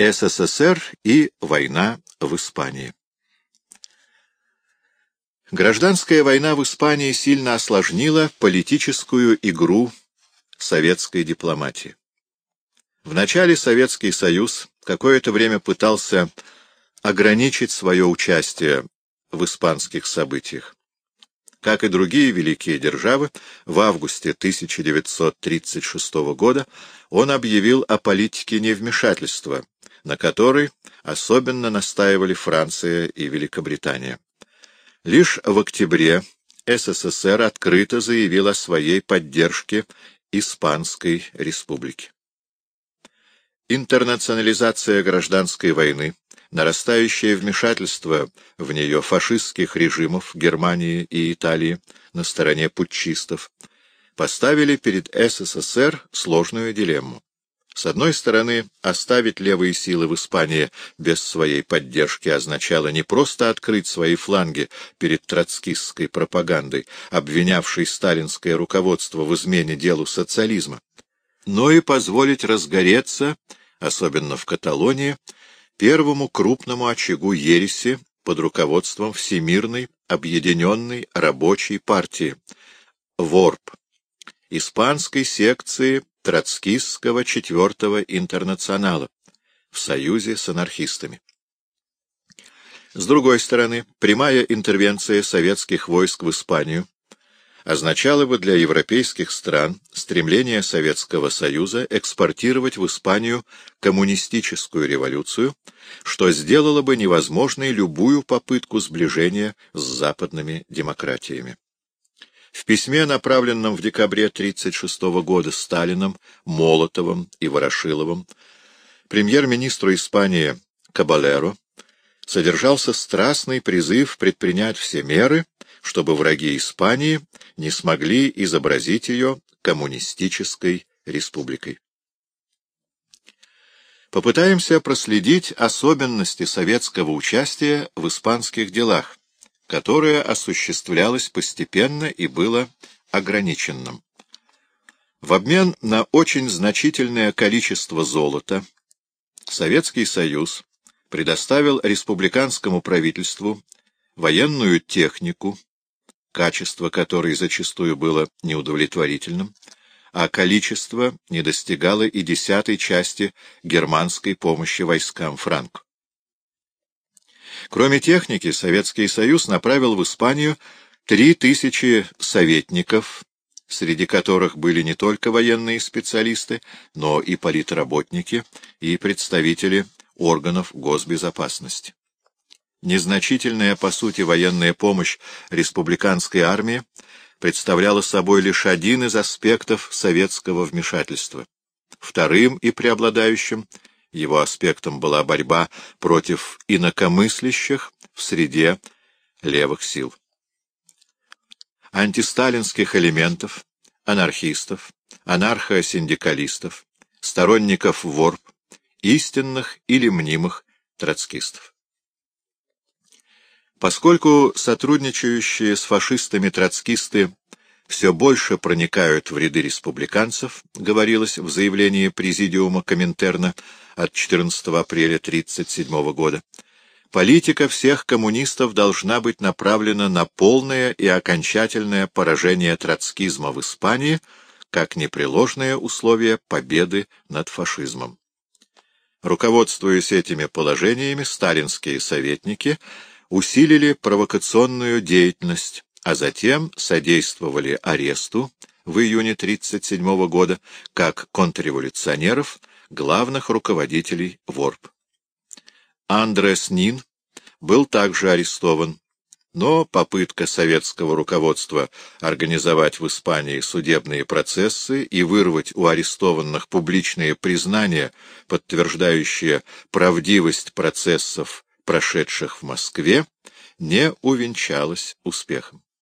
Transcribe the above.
СССР и война в Испании. Гражданская война в Испании сильно осложнила политическую игру советской дипломатии. Вначале Советский Союз какое-то время пытался ограничить свое участие в испанских событиях. Как и другие великие державы, в августе 1936 года он объявил о политике невмешательства, на которой особенно настаивали Франция и Великобритания. Лишь в октябре СССР открыто заявил о своей поддержке Испанской республики. Интернационализация гражданской войны нарастающее вмешательство в нее фашистских режимов Германии и Италии на стороне путчистов поставили перед СССР сложную дилемму. С одной стороны, оставить левые силы в Испании без своей поддержки означало не просто открыть свои фланги перед троцкистской пропагандой, обвинявшей сталинское руководство в измене делу социализма, но и позволить разгореться, особенно в Каталонии, первому крупному очагу ереси под руководством Всемирной Объединенной Рабочей партии, ВОРП, испанской секции Троцкистского четвертого интернационала в союзе с анархистами. С другой стороны, прямая интервенция советских войск в Испанию означало бы для европейских стран стремление Советского Союза экспортировать в Испанию коммунистическую революцию, что сделало бы невозможной любую попытку сближения с западными демократиями. В письме, направленном в декабре 1936 года Сталином, Молотовым и Ворошиловым, премьер-министру Испании Кабалеро содержался страстный призыв предпринять все меры, чтобы враги Испании не смогли изобразить ее коммунистической республикой. Попытаемся проследить особенности советского участия в испанских делах, которое осуществлялось постепенно и было ограниченным. В обмен на очень значительное количество золота Советский Союз предоставил республиканскому правительству военную технику, качество которой зачастую было неудовлетворительным, а количество не достигало и десятой части германской помощи войскам Франко. Кроме техники, Советский Союз направил в Испанию три тысячи советников, среди которых были не только военные специалисты, но и политработники и представители органов госбезопасности. Незначительная, по сути, военная помощь республиканской армии представляла собой лишь один из аспектов советского вмешательства. Вторым и преобладающим его аспектом была борьба против инакомыслящих в среде левых сил. Антисталинских элементов, анархистов, анархосиндикалистов, сторонников ворп, истинных или мнимых троцкистов. Поскольку сотрудничающие с фашистами троцкисты все больше проникают в ряды республиканцев, говорилось в заявлении Президиума Коминтерна от 14 апреля 1937 года, политика всех коммунистов должна быть направлена на полное и окончательное поражение троцкизма в Испании как непреложное условие победы над фашизмом. Руководствуясь этими положениями, сталинские советники – усилили провокационную деятельность, а затем содействовали аресту в июне 1937 года как контрреволюционеров главных руководителей ВОРП. Андрес Нин был также арестован, но попытка советского руководства организовать в Испании судебные процессы и вырвать у арестованных публичные признания, подтверждающие правдивость процессов прошедших в Москве, не увенчалась успехом.